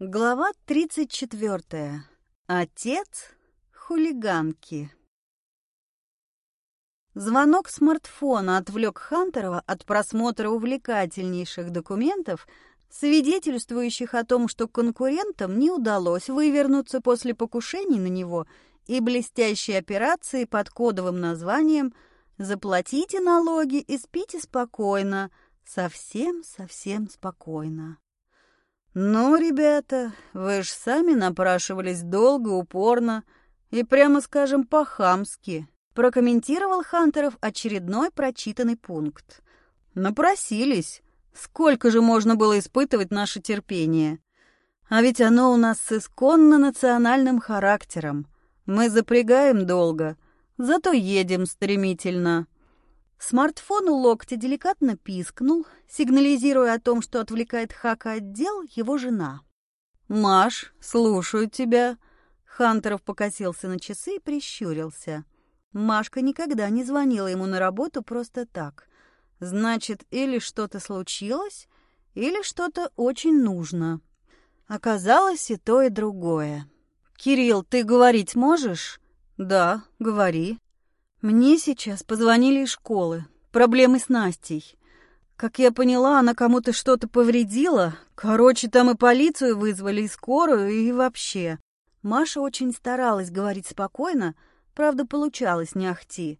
Глава 34. Отец хулиганки. Звонок смартфона отвлек Хантерова от просмотра увлекательнейших документов, свидетельствующих о том, что конкурентам не удалось вывернуться после покушений на него и блестящей операции под кодовым названием «Заплатите налоги и спите спокойно, совсем-совсем спокойно». «Ну, ребята, вы ж сами напрашивались долго, упорно и, прямо скажем, по-хамски», прокомментировал Хантеров очередной прочитанный пункт. «Напросились. Сколько же можно было испытывать наше терпение? А ведь оно у нас с исконно национальным характером. Мы запрягаем долго, зато едем стремительно». Смартфон у локтя деликатно пискнул, сигнализируя о том, что отвлекает Хака от дел его жена. «Маш, слушаю тебя». Хантеров покосился на часы и прищурился. Машка никогда не звонила ему на работу просто так. Значит, или что-то случилось, или что-то очень нужно. Оказалось и то, и другое. «Кирилл, ты говорить можешь?» «Да, говори». Мне сейчас позвонили из школы. Проблемы с Настей. Как я поняла, она кому-то что-то повредила. Короче, там и полицию вызвали, и скорую, и вообще. Маша очень старалась говорить спокойно, правда, получалось не ахти.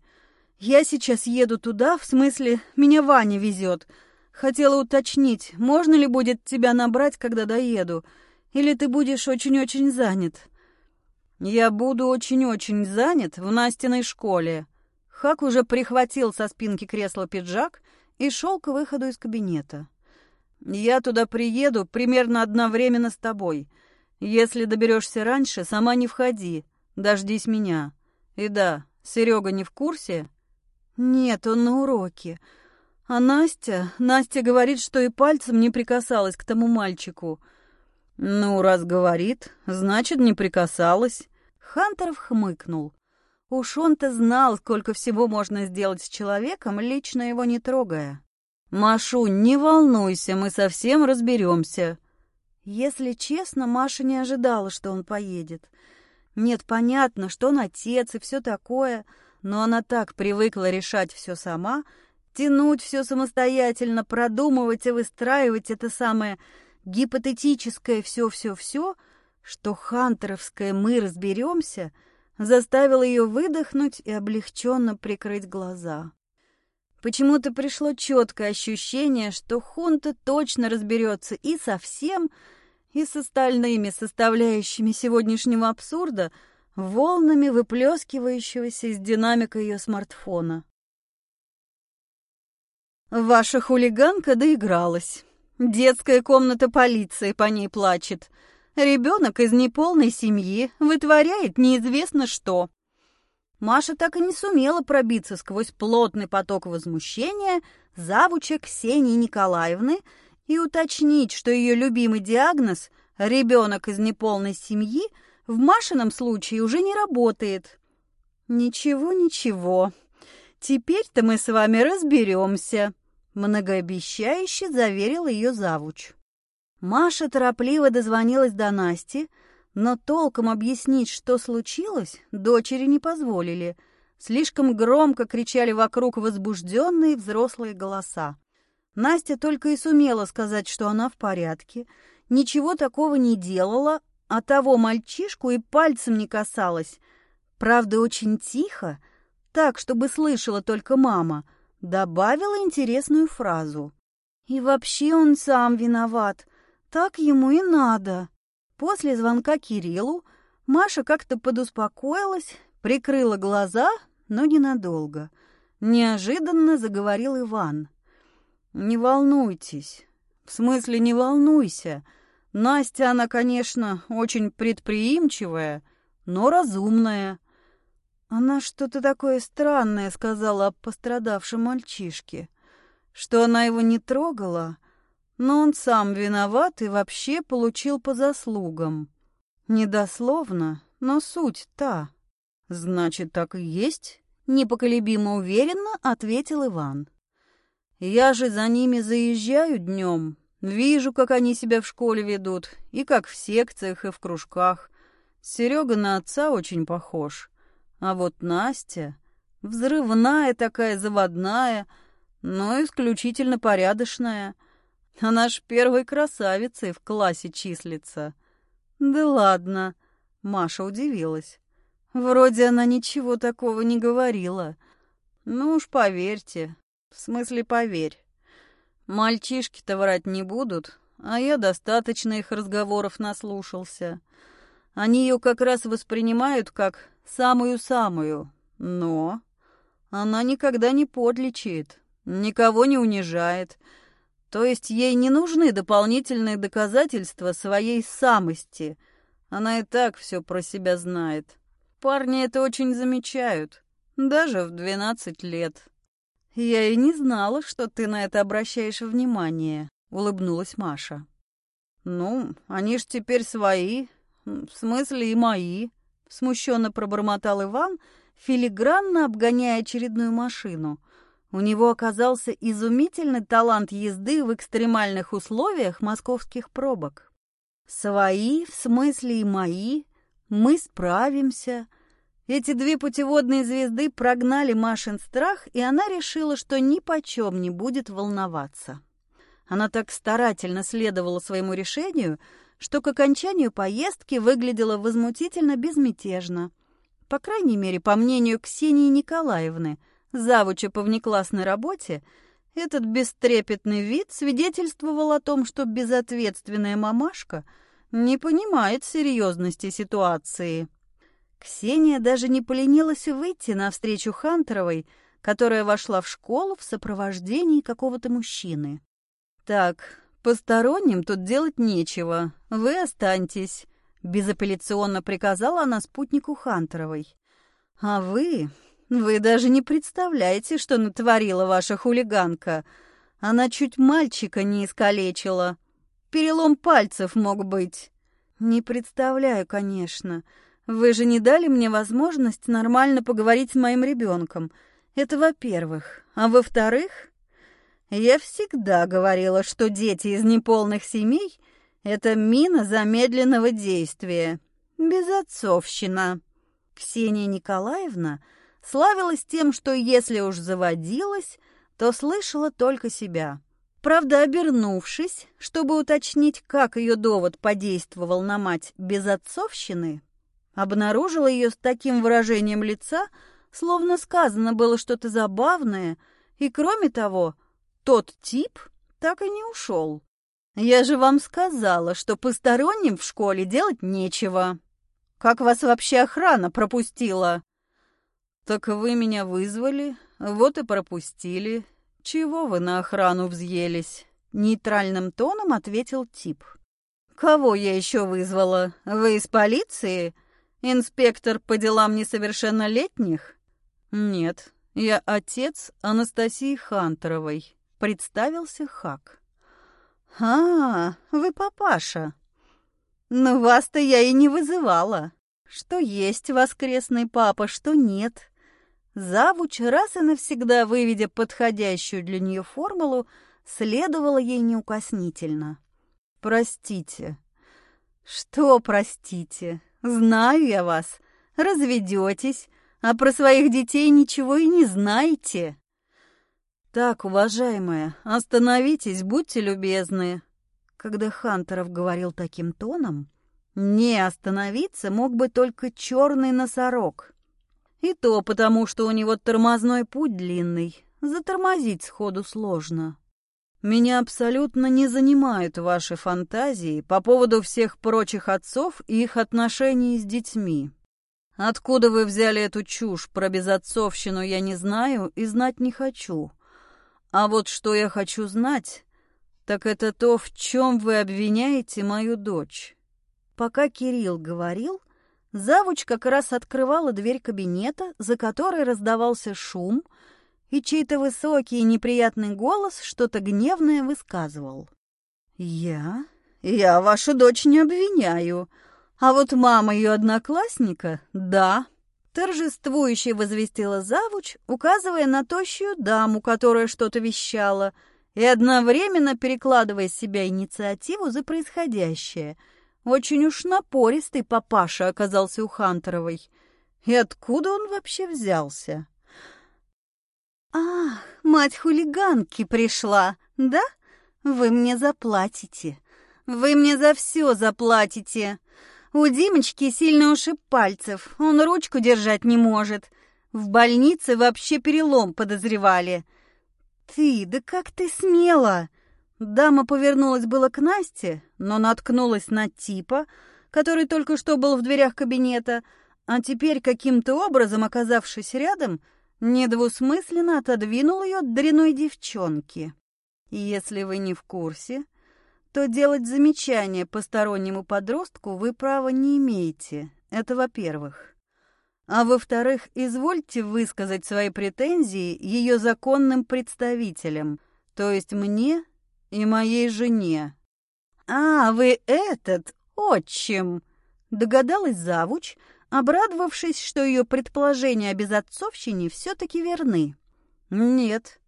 Я сейчас еду туда, в смысле, меня Ваня везет. Хотела уточнить, можно ли будет тебя набрать, когда доеду, или ты будешь очень-очень занят. Я буду очень-очень занят в Настиной школе. Хак уже прихватил со спинки кресла пиджак и шел к выходу из кабинета. Я туда приеду примерно одновременно с тобой. Если доберешься раньше, сама не входи, дождись меня. И да, Серега не в курсе? Нет, он на уроке. А Настя, Настя говорит, что и пальцем не прикасалась к тому мальчику. «Ну, раз говорит, значит, не прикасалась». Хантеров хмыкнул. Уж он-то знал, сколько всего можно сделать с человеком, лично его не трогая. «Машу, не волнуйся, мы совсем разберемся». Если честно, Маша не ожидала, что он поедет. Нет, понятно, что он отец и все такое, но она так привыкла решать все сама, тянуть все самостоятельно, продумывать и выстраивать это самое гипотетическое все-все-все, что хантеровское «мы разберемся» заставило ее выдохнуть и облегченно прикрыть глаза. Почему-то пришло четкое ощущение, что Хунта точно разберется и со всем, и с остальными составляющими сегодняшнего абсурда, волнами выплескивающегося из динамика ее смартфона. Ваша хулиганка доигралась. Детская комната полиции по ней плачет. Ребенок из неполной семьи вытворяет неизвестно что. Маша так и не сумела пробиться сквозь плотный поток возмущения завуча Ксении Николаевны и уточнить, что ее любимый диагноз «ребенок из неполной семьи» в Машином случае уже не работает. «Ничего, ничего. Теперь-то мы с вами разберемся», многообещающе заверил ее завуч. Маша торопливо дозвонилась до Насти, но толком объяснить, что случилось, дочери не позволили. Слишком громко кричали вокруг возбужденные взрослые голоса. Настя только и сумела сказать, что она в порядке, ничего такого не делала, а того мальчишку и пальцем не касалась. Правда, очень тихо, так, чтобы слышала только мама — добавила интересную фразу. «И вообще он сам виноват. Так ему и надо». После звонка Кириллу Маша как-то подуспокоилась, прикрыла глаза, но ненадолго. Неожиданно заговорил Иван. «Не волнуйтесь. В смысле, не волнуйся. Настя, она, конечно, очень предприимчивая, но разумная. Она что-то такое странное сказала об пострадавшем мальчишке, что она его не трогала, но он сам виноват и вообще получил по заслугам. Недословно, но суть та. Значит, так и есть? Непоколебимо уверенно ответил Иван. Я же за ними заезжаю днем, Вижу, как они себя в школе ведут, и как в секциях, и в кружках. Серега на отца очень похож. А вот Настя взрывная такая, заводная, но исключительно порядочная. Она ж первой красавицей в классе числится. Да ладно, Маша удивилась. Вроде она ничего такого не говорила. Ну уж поверьте, в смысле поверь. Мальчишки-то врать не будут, а я достаточно их разговоров наслушался. Они ее как раз воспринимают как самую-самую, но она никогда не подлечит, никого не унижает. То есть ей не нужны дополнительные доказательства своей самости. Она и так все про себя знает. Парни это очень замечают, даже в двенадцать лет. «Я и не знала, что ты на это обращаешь внимание», — улыбнулась Маша. «Ну, они ж теперь свои, в смысле и мои», — смущенно пробормотал Иван, филигранно обгоняя очередную машину. У него оказался изумительный талант езды в экстремальных условиях московских пробок. «Свои, в смысле и мои, мы справимся», эти две путеводные звезды прогнали Машин страх, и она решила, что ни почем не будет волноваться. Она так старательно следовала своему решению, что к окончанию поездки выглядела возмутительно безмятежно. По крайней мере, по мнению Ксении Николаевны, завуча по внеклассной работе, этот бестрепетный вид свидетельствовал о том, что безответственная мамашка не понимает серьезности ситуации. Ксения даже не поленилась выйти навстречу Хантеровой, которая вошла в школу в сопровождении какого-то мужчины. «Так, посторонним тут делать нечего. Вы останьтесь», — безапелляционно приказала она спутнику Хантеровой. «А вы... Вы даже не представляете, что натворила ваша хулиганка. Она чуть мальчика не искалечила. Перелом пальцев мог быть». «Не представляю, конечно». Вы же не дали мне возможность нормально поговорить с моим ребенком. Это во-первых. А во-вторых, я всегда говорила, что дети из неполных семей — это мина замедленного действия. Безотцовщина. Ксения Николаевна славилась тем, что если уж заводилась, то слышала только себя. Правда, обернувшись, чтобы уточнить, как ее довод подействовал на мать безотцовщины, Обнаружила ее с таким выражением лица, словно сказано было что-то забавное, и, кроме того, тот тип так и не ушел. Я же вам сказала, что посторонним в школе делать нечего. Как вас вообще охрана пропустила? Так вы меня вызвали, вот и пропустили. Чего вы на охрану взъелись? Нейтральным тоном ответил тип. Кого я еще вызвала? Вы из полиции? — Инспектор по делам несовершеннолетних? Нет, я отец Анастасии Хантеровой. Представился Хак. А, вы папаша. Но вас-то я и не вызывала. Что есть воскресный папа, что нет. Завуч, раз и навсегда выведя подходящую для нее формулу, следовала ей неукоснительно. «Простите». «Что простите? Знаю я вас. Разведетесь, а про своих детей ничего и не знаете. Так, уважаемая, остановитесь, будьте любезны. Когда Хантеров говорил таким тоном, не остановиться мог бы только черный носорог. И то потому, что у него тормозной путь длинный, затормозить сходу сложно. Меня абсолютно не занимают ваши фантазии по поводу всех прочих отцов и их отношений с детьми. Откуда вы взяли эту чушь про безотцовщину, я не знаю и знать не хочу. А вот что я хочу знать, так это то, в чем вы обвиняете мою дочь. Пока Кирилл говорил, завуч как раз открывала дверь кабинета, за которой раздавался шум — и чей-то высокий и неприятный голос что-то гневное высказывал. «Я? Я вашу дочь не обвиняю. А вот мама ее одноклассника — да». Торжествующе возвестила завуч, указывая на тощую даму, которая что-то вещала, и одновременно перекладывая с себя инициативу за происходящее. Очень уж напористый папаша оказался у Хантеровой. И откуда он вообще взялся? «Ах, мать хулиганки пришла, да? Вы мне заплатите. Вы мне за все заплатите. У Димочки сильно ушиб пальцев, он ручку держать не может. В больнице вообще перелом подозревали. Ты, да как ты смела!» Дама повернулась было к Насте, но наткнулась на типа, который только что был в дверях кабинета, а теперь, каким-то образом оказавшись рядом, недвусмысленно отодвинул ее от дряной девчонки. Если вы не в курсе, то делать замечания постороннему подростку вы права не имеете. Это во-первых. А во-вторых, извольте высказать свои претензии ее законным представителям, то есть мне и моей жене. «А, вы этот, отчим!» — догадалась завуч, обрадовавшись, что ее предположения о безотцовщине все-таки верны. «Нет,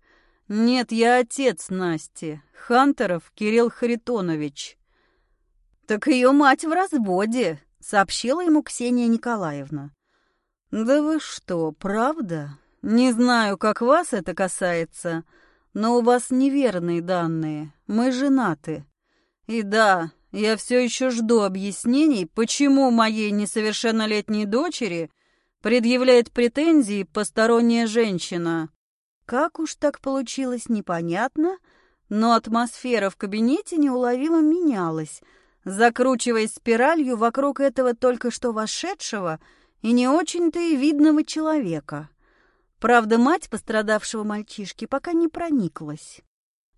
нет, я отец Насти, Хантеров Кирилл Харитонович». «Так ее мать в разводе», — сообщила ему Ксения Николаевна. «Да вы что, правда? Не знаю, как вас это касается, но у вас неверные данные. Мы женаты. И да, я все еще жду объяснений, почему моей несовершеннолетней дочери предъявляет претензии посторонняя женщина. Как уж так получилось, непонятно, но атмосфера в кабинете неуловимо менялась, закручиваясь спиралью вокруг этого только что вошедшего и не очень-то и видного человека. Правда, мать пострадавшего мальчишки пока не прониклась.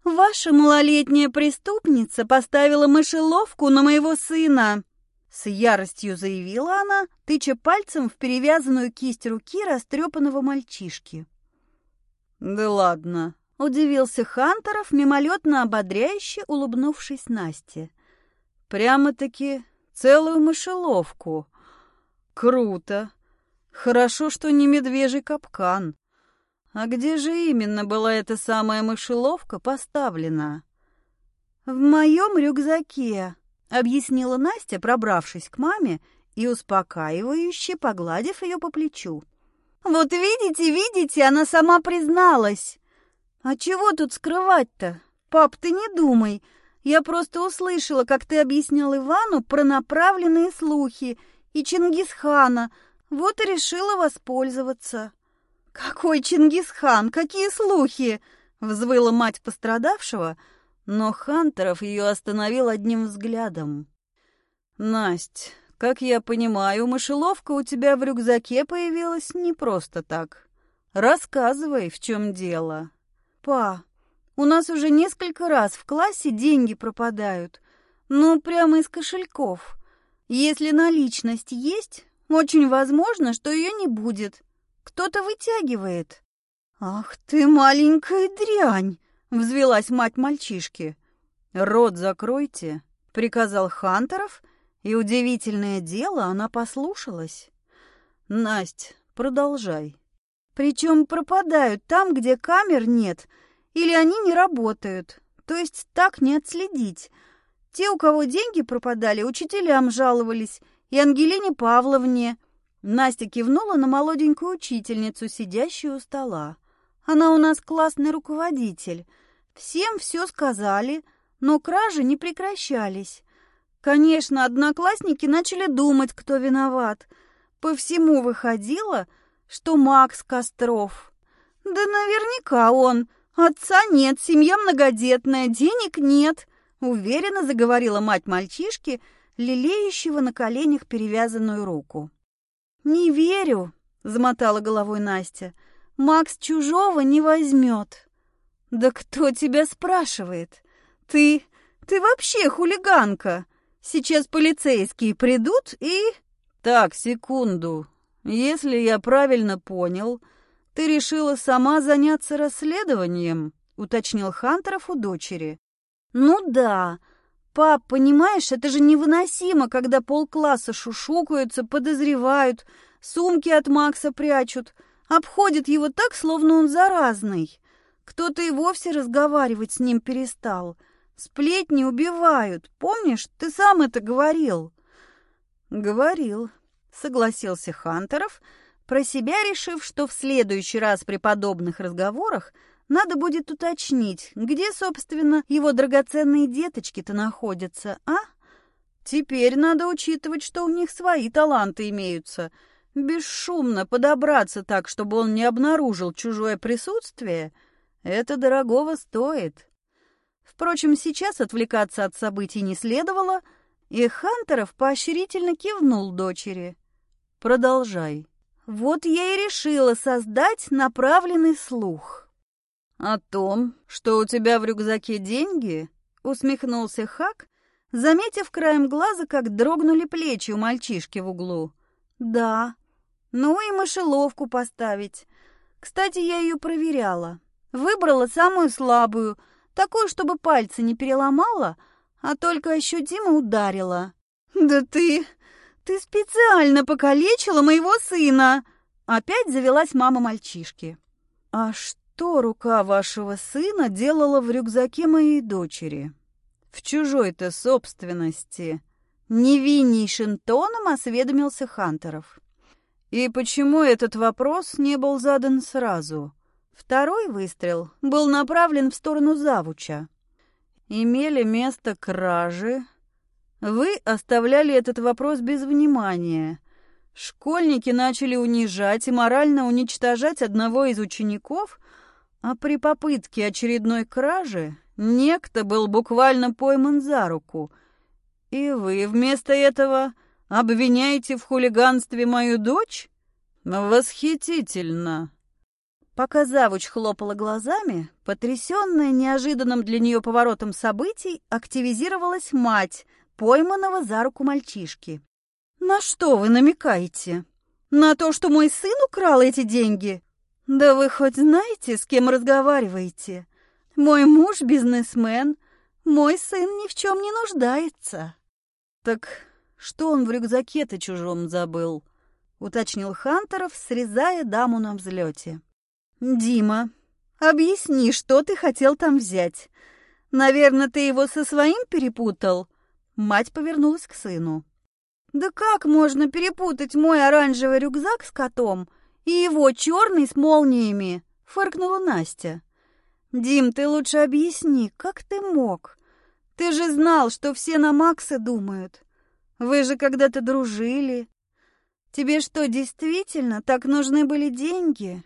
«Ваша малолетняя преступница поставила мышеловку на моего сына!» С яростью заявила она, тыча пальцем в перевязанную кисть руки растрепанного мальчишки. «Да ладно!» — удивился Хантеров, мимолетно ободряюще улыбнувшись Насте. «Прямо-таки целую мышеловку. Круто! Хорошо, что не медвежий капкан. А где же именно была эта самая мышеловка поставлена? В моем рюкзаке, объяснила Настя, пробравшись к маме и успокаивающе погладив ее по плечу. Вот видите, видите, она сама призналась. А чего тут скрывать-то? Пап, ты не думай. Я просто услышала, как ты объяснял Ивану про направленные слухи и Чингисхана, вот и решила воспользоваться. «Какой Чингисхан? Какие слухи?» — взвыла мать пострадавшего, но Хантеров ее остановил одним взглядом. «Насть, как я понимаю, мышеловка у тебя в рюкзаке появилась не просто так. Рассказывай, в чем дело». «Па, у нас уже несколько раз в классе деньги пропадают. Ну, прямо из кошельков. Если наличность есть, очень возможно, что ее не будет. Кто-то вытягивает. Ах ты маленькая дрянь, взвелась мать мальчишки. Рот закройте, приказал Хантеров, и удивительное дело, она послушалась. Насть, продолжай. Причем пропадают там, где камер нет, или они не работают. То есть так не отследить. Те, у кого деньги пропадали, учителям жаловались, и Ангелине Павловне, Настя кивнула на молоденькую учительницу, сидящую у стола. Она у нас классный руководитель. Всем все сказали, но кражи не прекращались. Конечно, одноклассники начали думать, кто виноват. По всему выходило, что Макс Костров. Да наверняка он. Отца нет, семья многодетная, денег нет, уверенно заговорила мать мальчишки, лелеющего на коленях перевязанную руку. «Не верю», — замотала головой Настя. «Макс чужого не возьмет». «Да кто тебя спрашивает? Ты... ты вообще хулиганка. Сейчас полицейские придут и...» «Так, секунду. Если я правильно понял, ты решила сама заняться расследованием?» — уточнил Хантеров у дочери. «Ну да. «Пап, понимаешь, это же невыносимо, когда полкласса шушукаются, подозревают, сумки от Макса прячут, обходят его так, словно он заразный. Кто-то и вовсе разговаривать с ним перестал. Сплетни убивают. Помнишь, ты сам это говорил?» «Говорил», — согласился Хантеров, про себя решив, что в следующий раз при подобных разговорах надо будет уточнить, где, собственно, его драгоценные деточки-то находятся, а? Теперь надо учитывать, что у них свои таланты имеются. Бесшумно подобраться так, чтобы он не обнаружил чужое присутствие, это дорогого стоит. Впрочем, сейчас отвлекаться от событий не следовало, и Хантеров поощрительно кивнул дочери. «Продолжай». Вот я и решила создать направленный слух. «О том, что у тебя в рюкзаке деньги?» — усмехнулся Хак, заметив краем глаза, как дрогнули плечи у мальчишки в углу. «Да. Ну и мышеловку поставить. Кстати, я ее проверяла. Выбрала самую слабую, такую, чтобы пальцы не переломала, а только ощутимо ударила». «Да ты... ты специально покалечила моего сына!» Опять завелась мама мальчишки. «А что рука вашего сына делала в рюкзаке моей дочери?» в чужой-то собственности?» Невиннейшим тоном осведомился Хантеров. И почему этот вопрос не был задан сразу? Второй выстрел был направлен в сторону завуча. Имели место кражи. Вы оставляли этот вопрос без внимания. Школьники начали унижать и морально уничтожать одного из учеников, а при попытке очередной кражи Некто был буквально пойман за руку. И вы вместо этого обвиняете в хулиганстве мою дочь? Восхитительно. Пока завуч хлопала глазами, потрясенная неожиданным для нее поворотом событий, активизировалась мать, пойманного за руку мальчишки. «На что вы намекаете? На то, что мой сын украл эти деньги? Да вы хоть знаете, с кем разговариваете? Мой муж бизнесмен, мой сын ни в чем не нуждается. Так что он в рюкзаке-то чужом забыл? Уточнил Хантеров, срезая даму на взлете. Дима, объясни, что ты хотел там взять. Наверное, ты его со своим перепутал? Мать повернулась к сыну. Да как можно перепутать мой оранжевый рюкзак с котом и его черный с молниями? Фыркнула Настя. «Дим, ты лучше объясни, как ты мог? Ты же знал, что все на Макса думают. Вы же когда-то дружили. Тебе что, действительно так нужны были деньги?»